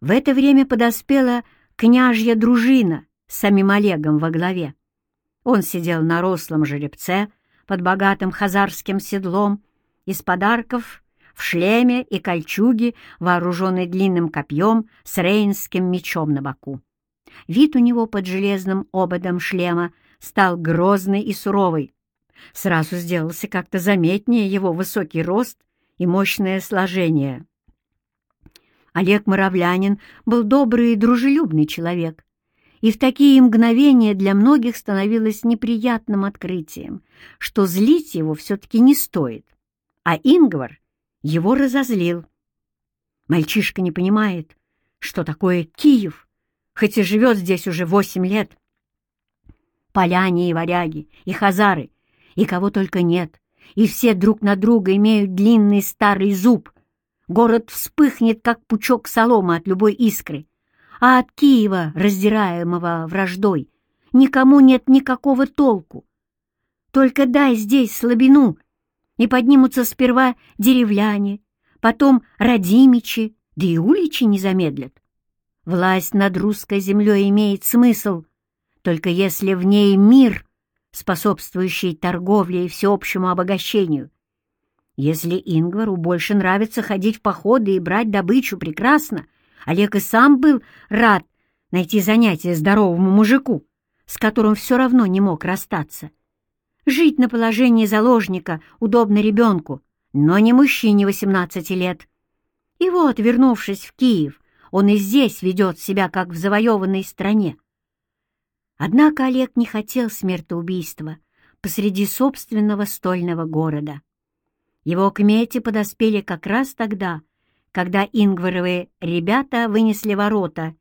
В это время подоспела княжья дружина с самим Олегом во главе. Он сидел на рослом жеребце под богатым хазарским седлом, из подарков в шлеме и кольчуге, вооруженный длинным копьем с рейнским мечом на боку. Вид у него под железным ободом шлема стал грозный и суровый. Сразу сделался как-то заметнее его высокий рост и мощное сложение. Олег Моровлянин был добрый и дружелюбный человек, и в такие мгновения для многих становилось неприятным открытием, что злить его все-таки не стоит. А Ингвар его разозлил. Мальчишка не понимает, что такое Киев, хоть и живет здесь уже восемь лет. Поляне и варяги, и хазары, и кого только нет, и все друг на друга имеют длинный старый зуб. Город вспыхнет, как пучок соломы от любой искры, а от Киева, раздираемого враждой, никому нет никакого толку. Только дай здесь слабину, и поднимутся сперва деревляне, потом родимичи, да и уличи не замедлят. Власть над русской землей имеет смысл, только если в ней мир, способствующий торговле и всеобщему обогащению. Если Ингвару больше нравится ходить в походы и брать добычу, прекрасно, Олег и сам был рад найти занятие здоровому мужику, с которым все равно не мог расстаться. Жить на положении заложника удобно ребенку, но не мужчине 18 лет. И вот, вернувшись в Киев, он и здесь ведет себя, как в завоеванной стране. Однако Олег не хотел смертоубийства посреди собственного стольного города. Его кмети подоспели как раз тогда, когда ингваровые ребята вынесли ворота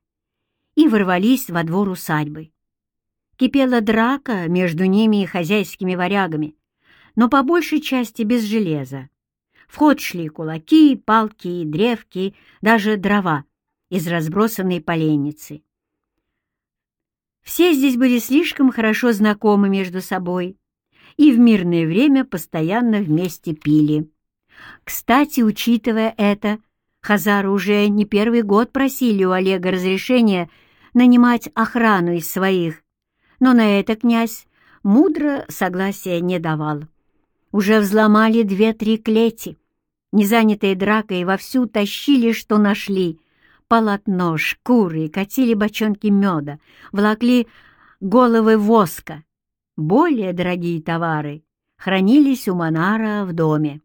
и ворвались во двор усадьбы. Кипела драка между ними и хозяйскими варягами, но по большей части без железа. В ход шли кулаки, палки, древки, даже дрова из разбросанной поленницы. Все здесь были слишком хорошо знакомы между собой и в мирное время постоянно вместе пили. Кстати, учитывая это, Хазары уже не первый год просили у Олега разрешения нанимать охрану из своих, но на это князь мудро согласия не давал. Уже взломали две-три клети, незанятые дракой вовсю тащили, что нашли. Полотно, шкуры, катили бочонки меда, влакли головы воска. Более дорогие товары хранились у Монара в доме.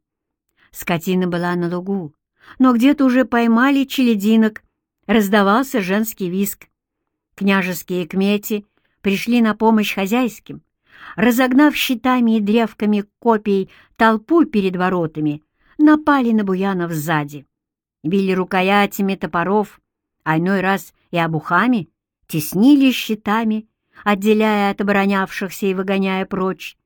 Скотина была на лугу, но где-то уже поймали челединок, раздавался женский виск. Княжеские кмети пришли на помощь хозяйским, разогнав щитами и древками копий толпу перед воротами, напали на буянов сзади. Били рукоятями топоров, а иной раз и обухами, теснили щитами, отделяя от оборонявшихся и выгоняя прочь.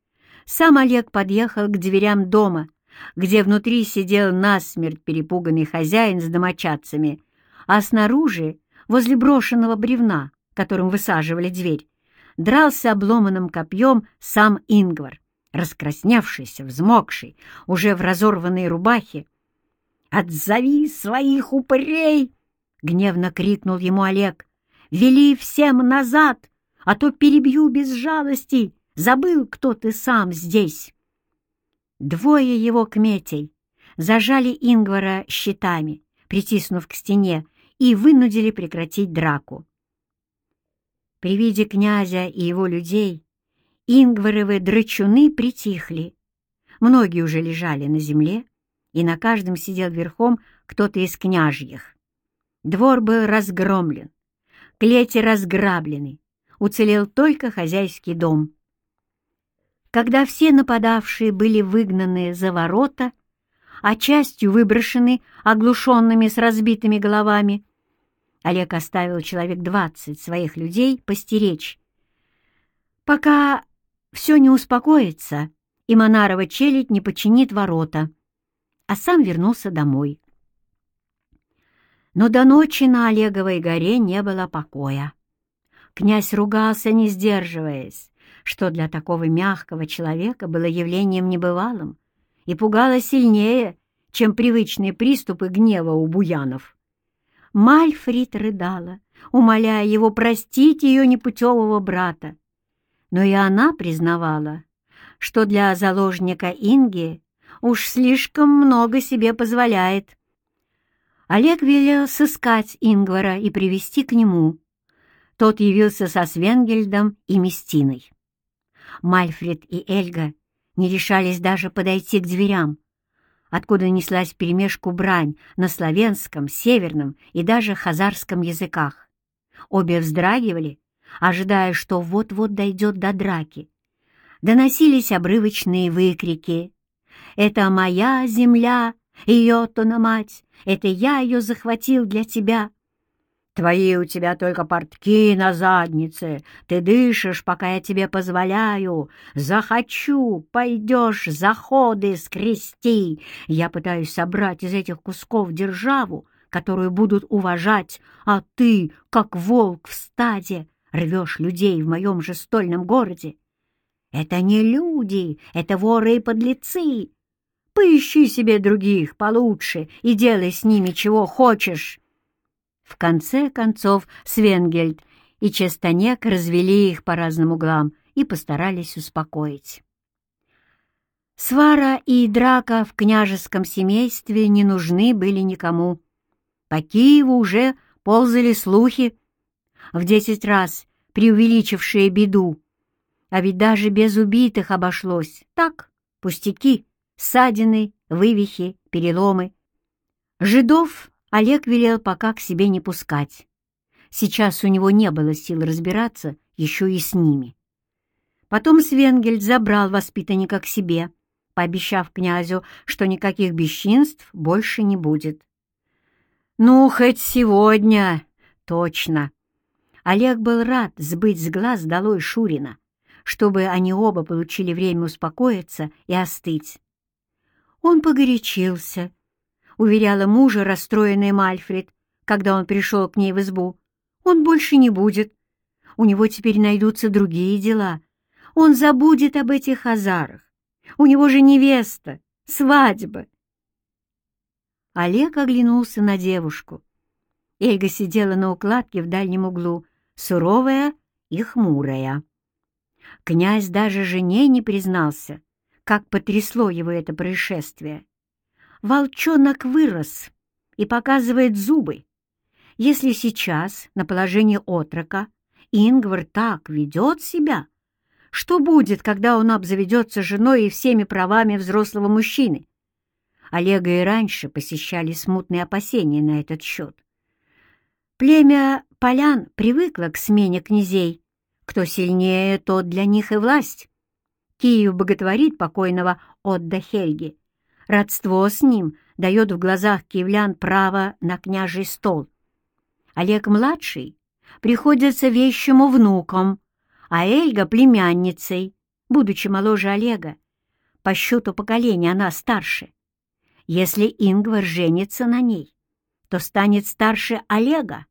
Сам Олег подъехал к дверям дома, где внутри сидел насмерть перепуганный хозяин с домочадцами, а снаружи, возле брошенного бревна, которым высаживали дверь, дрался обломанным копьем сам Ингвар, раскрасневшийся, взмокший, уже в разорванной рубахе. «Отзови своих упырей!» — гневно крикнул ему Олег. «Вели всем назад, а то перебью без жалости! Забыл, кто ты сам здесь!» Двое его кметей зажали Ингвара щитами, притиснув к стене, и вынудили прекратить драку. При виде князя и его людей Ингваровы драчуны притихли. Многие уже лежали на земле, и на каждом сидел верхом кто-то из княжьих. Двор был разгромлен, клети разграблены, уцелел только хозяйский дом. Когда все нападавшие были выгнаны за ворота, а частью выброшены оглушенными с разбитыми головами, Олег оставил человек двадцать своих людей постеречь. Пока все не успокоится, и Монарова челядь не починит ворота, а сам вернулся домой. Но до ночи на Олеговой горе не было покоя. Князь ругался, не сдерживаясь, что для такого мягкого человека было явлением небывалым и пугало сильнее, чем привычные приступы гнева у буянов. Мальфрид рыдала, умоляя его простить ее непутевого брата. Но и она признавала, что для заложника Инги уж слишком много себе позволяет. Олег велел сыскать Ингвара и привести к нему. Тот явился со Свенгельдом и Местиной. Мальфред и Эльга не решались даже подойти к дверям, откуда неслась перемешку брань на славянском, северном и даже хазарском языках. Обе вздрагивали, ожидая, что вот-вот дойдет до драки. Доносились обрывочные выкрики. «Это моя земля, ее-то на мать! Это я ее захватил для тебя!» Твои у тебя только портки на заднице. Ты дышишь, пока я тебе позволяю. Захочу, пойдешь заходы скрести. Я пытаюсь собрать из этих кусков державу, которую будут уважать, а ты, как волк в стаде, рвешь людей в моем же стольном городе. Это не люди, это воры и подлецы. Поищи себе других получше и делай с ними чего хочешь. В конце концов Свенгельд и Честанек развели их по разным углам и постарались успокоить. Свара и драка в княжеском семействе не нужны были никому. По Киеву уже ползали слухи, в десять раз преувеличившие беду. А ведь даже без убитых обошлось. Так, пустяки, ссадины, вывихи, переломы. Жидов Олег велел пока к себе не пускать. Сейчас у него не было сил разбираться еще и с ними. Потом Свенгельд забрал воспитанника к себе, пообещав князю, что никаких бесчинств больше не будет. «Ну, хоть сегодня, точно!» Олег был рад сбыть с глаз долой Шурина, чтобы они оба получили время успокоиться и остыть. Он погорячился, — уверяла мужа расстроенный Мальфред, когда он пришел к ней в избу. «Он больше не будет. У него теперь найдутся другие дела. Он забудет об этих азарах. У него же невеста, свадьба». Олег оглянулся на девушку. Эльга сидела на укладке в дальнем углу, суровая и хмурая. Князь даже жене не признался, как потрясло его это происшествие. Волчонок вырос и показывает зубы. Если сейчас на положении отрока Ингвар так ведет себя, что будет, когда он обзаведется женой и всеми правами взрослого мужчины? Олега и раньше посещали смутные опасения на этот счет. Племя полян привыкло к смене князей. Кто сильнее, тот для них и власть. Киев боготворит покойного Отда Хельги, Родство с ним дает в глазах киевлян право на княжий стол. Олег-младший приходится вещему внуком, а Эльга — племянницей, будучи моложе Олега. По счету поколения она старше. Если Ингвар женится на ней, то станет старше Олега.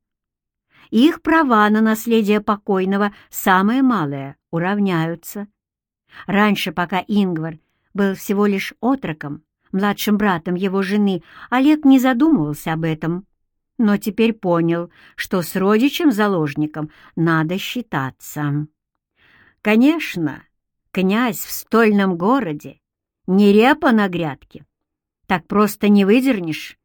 Их права на наследие покойного, самое малое, уравняются. Раньше, пока Ингвар был всего лишь отроком, младшим братом его жены, Олег не задумывался об этом, но теперь понял, что с родичем-заложником надо считаться. Конечно, князь в стольном городе, не репа на грядке. Так просто не выдернешь.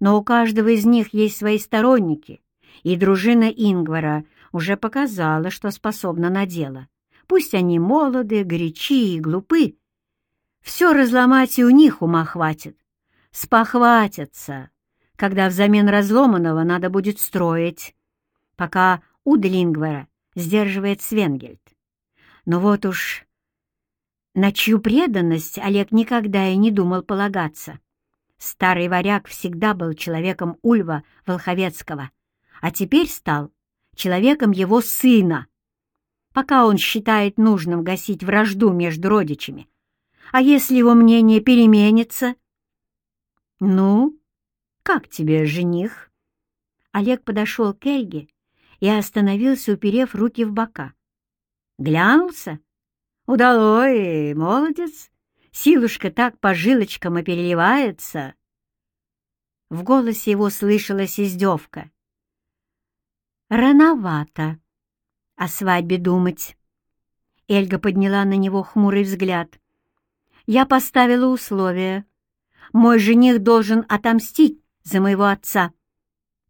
Но у каждого из них есть свои сторонники, и дружина Ингвара уже показала, что способна на дело. Пусть они молоды, горячи и глупы, все разломать и у них ума хватит. Спохватятся, когда взамен разломанного надо будет строить, пока Удлингвара сдерживает Свенгельд. Но вот уж на чью преданность Олег никогда и не думал полагаться. Старый варяг всегда был человеком Ульва Волховецкого, а теперь стал человеком его сына. Пока он считает нужным гасить вражду между родичами, а если его мнение переменится? Ну, как тебе, жених? Олег подошел к Эльге и остановился, уперев руки в бока. Глянулся? Удалой, молодец. Силушка так по жилочкам и переливается. В голосе его слышалась издевка, рановато о свадьбе думать. Эльга подняла на него хмурый взгляд. Я поставила условие. Мой жених должен отомстить за моего отца.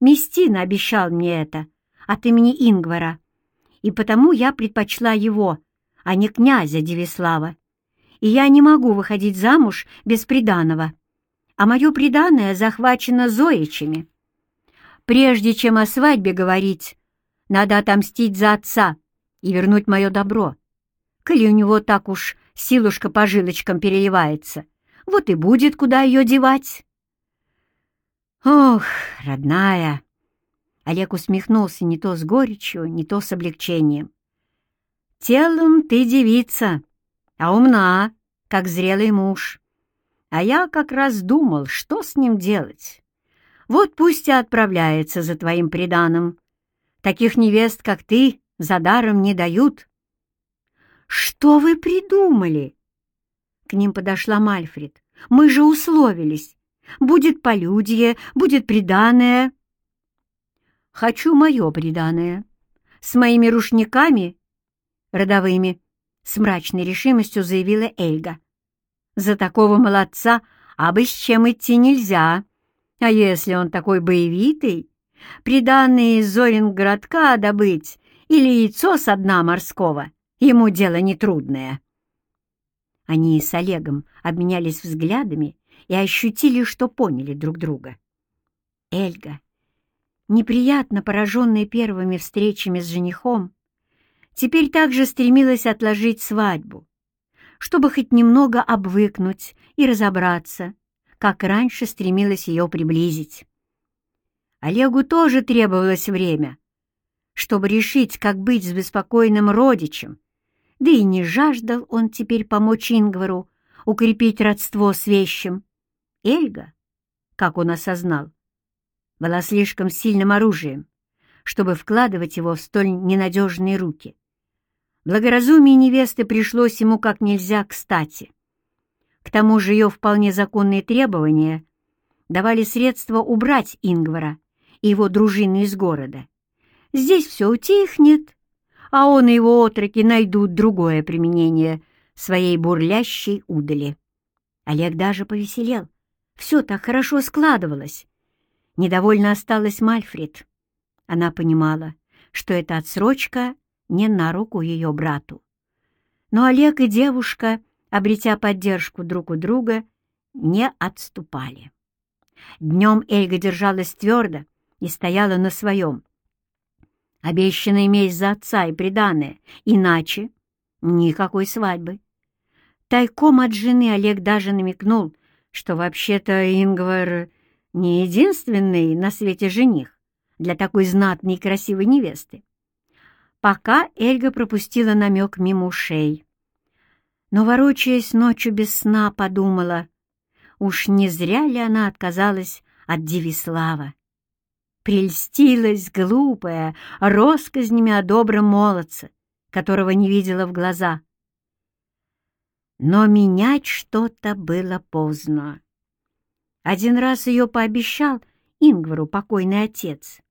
Местина обещал мне это от имени Ингвара, и потому я предпочла его, а не князя Девислава. И я не могу выходить замуж без приданого, а мое приданое захвачено Зоичами. Прежде чем о свадьбе говорить, надо отомстить за отца и вернуть мое добро. Коли у него так уж силушка по жилочкам переливается, вот и будет куда ее девать. Ох, родная! Олег усмехнулся не то с горечью, не то с облегчением. Телом ты девица, а умна, как зрелый муж. А я как раз думал, что с ним делать. Вот пусть и отправляется за твоим приданым. Таких невест, как ты, за даром не дают. Что вы придумали? К ним подошла Мальфред. Мы же условились. Будет полюдье, будет приданое. Хочу мое приданое. С моими рушниками родовыми, с мрачной решимостью заявила Эльга. За такого молодца абы с чем идти нельзя. А если он такой боевитый, приданные из Зорингородка добыть или яйцо со дна морского, ему дело нетрудное. Они с Олегом обменялись взглядами и ощутили, что поняли друг друга. Эльга, неприятно пораженная первыми встречами с женихом, теперь также стремилась отложить свадьбу, чтобы хоть немного обвыкнуть и разобраться, как раньше стремилась ее приблизить. Олегу тоже требовалось время, чтобы решить, как быть с беспокойным родичем, да и не жаждал он теперь помочь Ингвару укрепить родство с вещим. Эльга, как он осознал, была слишком сильным оружием, чтобы вкладывать его в столь ненадежные руки. Благоразумие невесты пришлось ему как нельзя кстати. К тому же ее вполне законные требования давали средства убрать Ингвара и его дружину из города. Здесь все утихнет, а он и его отроки найдут другое применение своей бурлящей удали. Олег даже повеселел. Все так хорошо складывалось. Недовольно осталась Мальфред. Она понимала, что эта отсрочка не на руку ее брату. Но Олег и девушка, обретя поддержку друг у друга, не отступали. Днем Эльга держалась твердо и стояла на своем, Обещанная месть за отца и приданное, иначе никакой свадьбы. Тайком от жены Олег даже намекнул, что вообще-то Ингвар не единственный на свете жених для такой знатной и красивой невесты. Пока Эльга пропустила намек мимо ушей. Но, ворочаясь ночью без сна, подумала, уж не зря ли она отказалась от Девислава. Прельстилась глупая, россказнями о добром молодце, которого не видела в глаза. Но менять что-то было поздно. Один раз ее пообещал Ингвару покойный отец.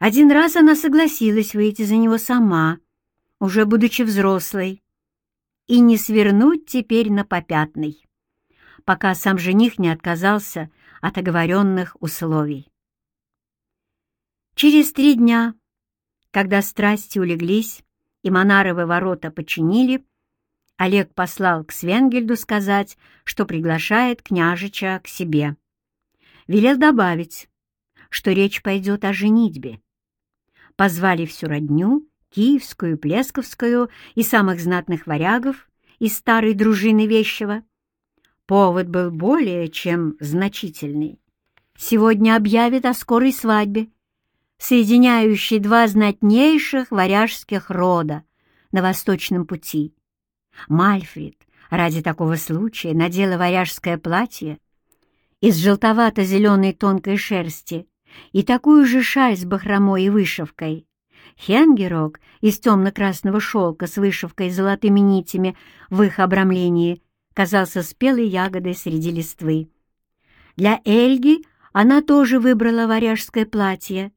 Один раз она согласилась выйти за него сама, уже будучи взрослой, и не свернуть теперь на попятный, пока сам жених не отказался от оговоренных условий. Через три дня, когда страсти улеглись и Монаровы ворота починили, Олег послал к Свенгельду сказать, что приглашает княжича к себе. Велел добавить, что речь пойдет о женитьбе. Позвали всю родню, киевскую, плесковскую и самых знатных варягов из старой дружины Вещева. Повод был более чем значительный. Сегодня объявят о скорой свадьбе, соединяющий два знатнейших варяжских рода на Восточном пути. Мальфрид ради такого случая надела варяжское платье из желтовато-зеленой тонкой шерсти и такую же шаль с бахромой и вышивкой. Хенгерок из темно-красного шелка с вышивкой и золотыми нитями в их обрамлении казался спелой ягодой среди листвы. Для Эльги она тоже выбрала варяжское платье,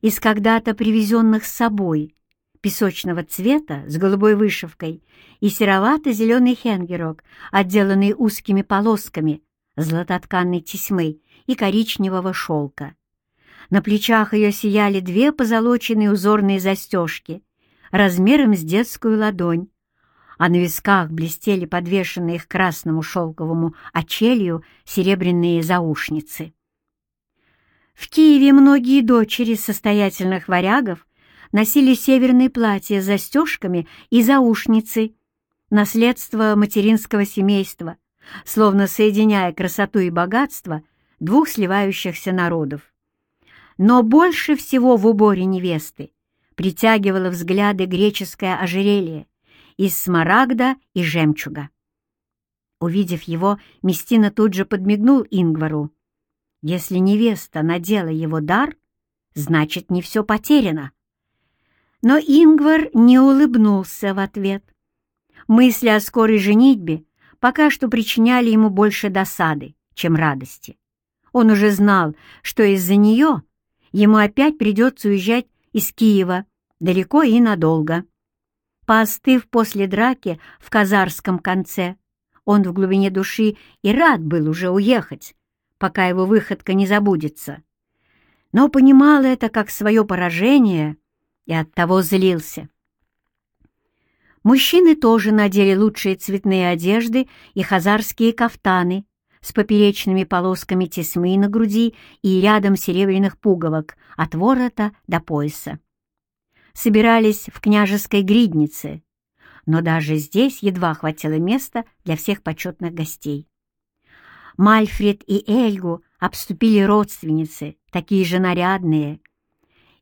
из когда-то привезенных с собой, песочного цвета с голубой вышивкой и серовато-зеленый хенгерок, отделанный узкими полосками златотканной тесьмы и коричневого шелка. На плечах ее сияли две позолоченные узорные застежки размером с детскую ладонь, а на висках блестели подвешенные к красному шелковому очелью серебряные заушницы. В Киеве многие дочери состоятельных варягов носили северные платья с застежками и заушницы, наследство материнского семейства, словно соединяя красоту и богатство двух сливающихся народов. Но больше всего в уборе невесты притягивало взгляды греческое ожерелье из смарагда и жемчуга. Увидев его, Местина тут же подмигнул Ингвару. Если невеста надела его дар, значит, не все потеряно. Но Ингвар не улыбнулся в ответ. Мысли о скорой женитьбе пока что причиняли ему больше досады, чем радости. Он уже знал, что из-за нее ему опять придется уезжать из Киева далеко и надолго. Поостыв после драки в казарском конце, он в глубине души и рад был уже уехать, пока его выходка не забудется. Но понимал это как свое поражение и оттого злился. Мужчины тоже надели лучшие цветные одежды и хазарские кафтаны с поперечными полосками тесьмы на груди и рядом серебряных пуговок от ворота до пояса. Собирались в княжеской гриднице, но даже здесь едва хватило места для всех почетных гостей. Мальфред и Эльгу обступили родственницы, такие же нарядные.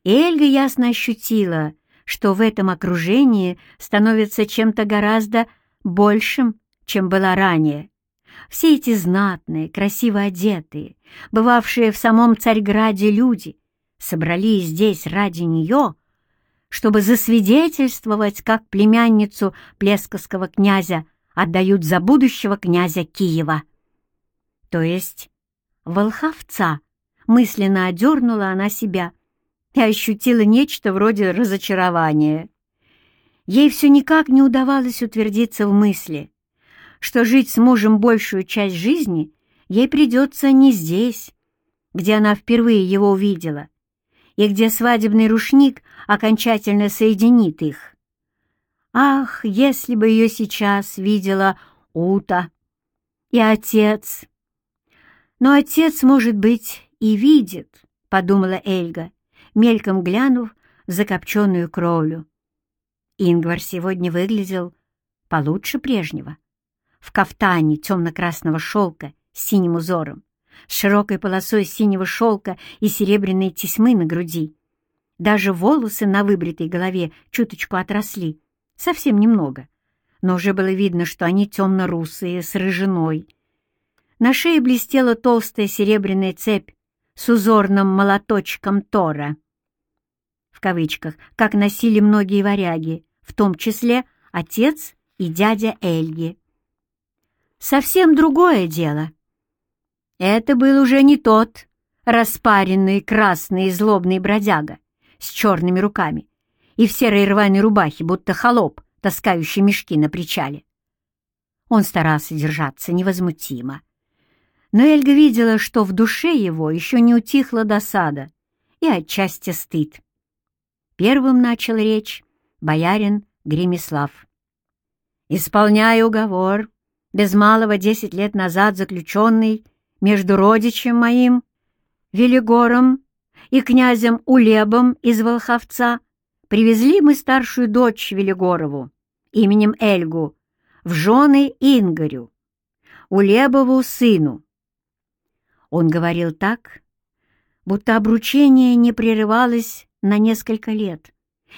Эльга ясно ощутила, что в этом окружении становится чем-то гораздо большим, чем была ранее. Все эти знатные, красиво одетые, бывавшие в самом Царьграде люди, собрались здесь ради нее, чтобы засвидетельствовать, как племянницу плесковского князя отдают за будущего князя Киева. То есть волховца, мысленно одернула она себя и ощутила нечто вроде разочарования. Ей все никак не удавалось утвердиться в мысли, что жить с мужем большую часть жизни ей придется не здесь, где она впервые его увидела, и где свадебный рушник окончательно соединит их. Ах, если бы ее сейчас видела Ута и отец! Но отец, может быть, и видит, — подумала Эльга, мельком глянув в закопченную кровлю. Ингвар сегодня выглядел получше прежнего. В кафтане темно-красного шелка с синим узором, с широкой полосой синего шелка и серебряной тесьмы на груди. Даже волосы на выбритой голове чуточку отросли, совсем немного, но уже было видно, что они темно-русые, с рыжиной. На шее блестела толстая серебряная цепь с узорным молоточком Тора. В кавычках, как носили многие варяги, в том числе отец и дядя Эльги. Совсем другое дело. Это был уже не тот распаренный красный и злобный бродяга с черными руками и в серой рваной рубахе, будто холоп, таскающий мешки на причале. Он старался держаться невозмутимо, но Эльга видела, что в душе его еще не утихла досада и отчасти стыд. Первым начал речь боярин Гремислав. «Исполняя уговор, без малого десять лет назад заключенный между родичем моим, Велигором, и князем Улебом из Волховца, привезли мы старшую дочь Велигорову именем Эльгу в жены Ингарю, Улебову сыну, он говорил так, будто обручение не прерывалось на несколько лет,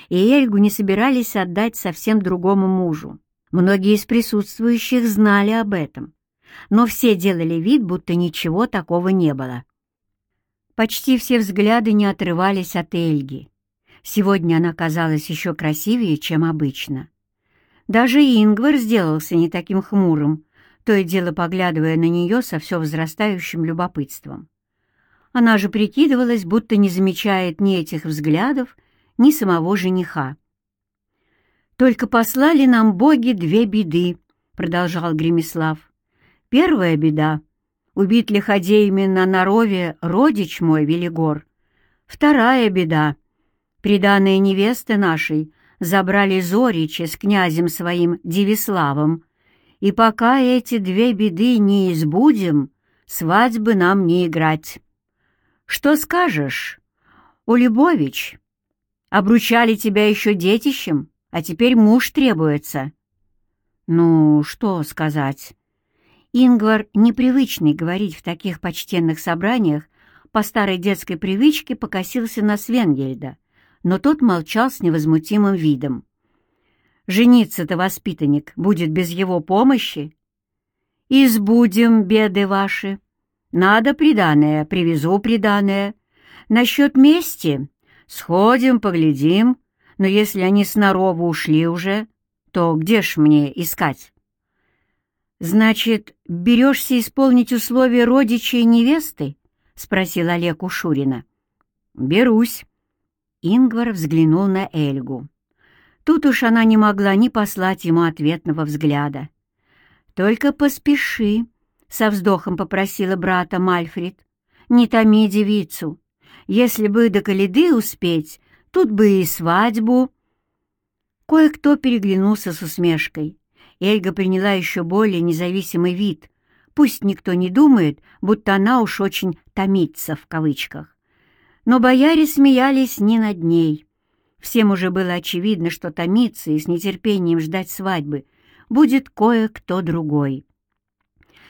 и Эльгу не собирались отдать совсем другому мужу. Многие из присутствующих знали об этом, но все делали вид, будто ничего такого не было. Почти все взгляды не отрывались от Эльги. Сегодня она казалась еще красивее, чем обычно. Даже Ингвар сделался не таким хмурым, то и дело поглядывая на нее со все возрастающим любопытством. Она же прикидывалась, будто не замечает ни этих взглядов, ни самого жениха. «Только послали нам боги две беды», — продолжал Гремислав. «Первая беда — убит лиходеями на Нарове родич мой Велигор. Вторая беда — приданные невесты нашей забрали Зорича с князем своим Девиславом, и пока эти две беды не избудем, свадьбы нам не играть. Что скажешь, Улюбович? Обручали тебя еще детищем, а теперь муж требуется. Ну, что сказать? Ингвар, непривычный говорить в таких почтенных собраниях, по старой детской привычке покосился на Свенгельда, но тот молчал с невозмутимым видом. «Жениться-то воспитанник будет без его помощи?» «Избудем беды ваши. Надо приданое, привезу приданое. Насчет мести сходим, поглядим, но если они снорову ушли уже, то где ж мне искать?» «Значит, берешься исполнить условия родичей невесты?» — спросил Олег у Шурина. «Берусь». Ингвар взглянул на Эльгу. Тут уж она не могла ни послать ему ответного взгляда. «Только поспеши», — со вздохом попросила брата Мальфрид. «Не томи девицу. Если бы до Калиды успеть, тут бы и свадьбу». Кое-кто переглянулся с усмешкой. Эльга приняла еще более независимый вид. Пусть никто не думает, будто она уж очень «томится» в кавычках. Но бояре смеялись не над ней. Всем уже было очевидно, что томиться и с нетерпением ждать свадьбы будет кое-кто другой.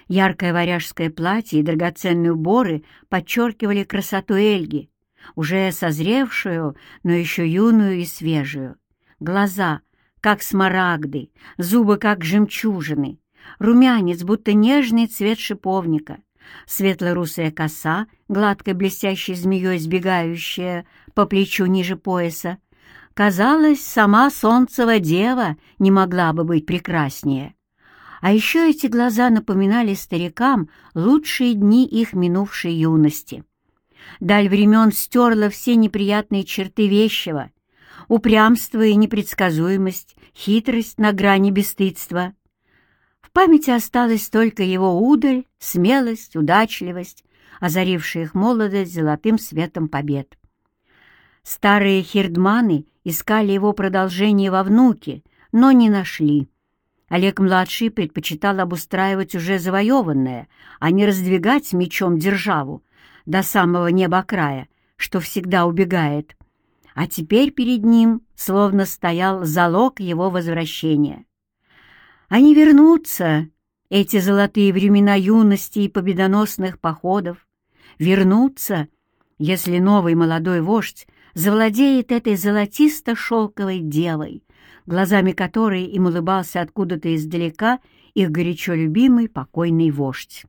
Яркое варяжское платье и драгоценные уборы подчеркивали красоту Эльги, уже созревшую, но еще юную и свежую. Глаза — как смарагды, зубы, как жемчужины, румянец, будто нежный цвет шиповника, светло-русая коса, гладкой блестящей змеей сбегающая по плечу ниже пояса. Казалось, сама солнцева дева не могла бы быть прекраснее. А еще эти глаза напоминали старикам лучшие дни их минувшей юности. Даль времен стерла все неприятные черты вещего — упрямство и непредсказуемость, хитрость на грани бесстыдства. В памяти осталась только его удаль, смелость, удачливость, озарившие их молодость золотым светом побед. Старые хирдманы искали его продолжение во внуке, но не нашли. Олег-младший предпочитал обустраивать уже завоеванное, а не раздвигать мечом державу до самого неба края, что всегда убегает а теперь перед ним словно стоял залог его возвращения. Они вернутся, эти золотые времена юности и победоносных походов, вернутся, если новый молодой вождь завладеет этой золотисто-шелковой девой, глазами которой им улыбался откуда-то издалека их горячо любимый покойный вождь.